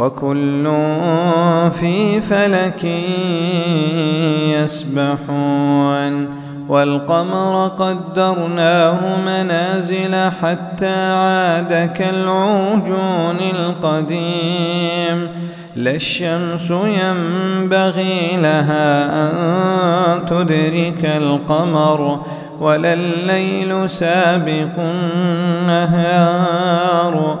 وكل في فلك يسبحون والقمر قدرناه منازل حتى عاد كالعوجون القديم لا الشمس ينبغي لها أن تدرك القمر ولا الليل سابق النهار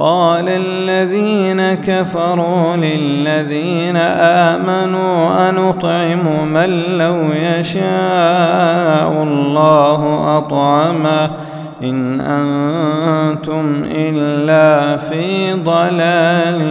قال الذين كفروا للذين آمنوا أنطعم من لو يشاء الله أطعمه إن أنتم إلا في ضلال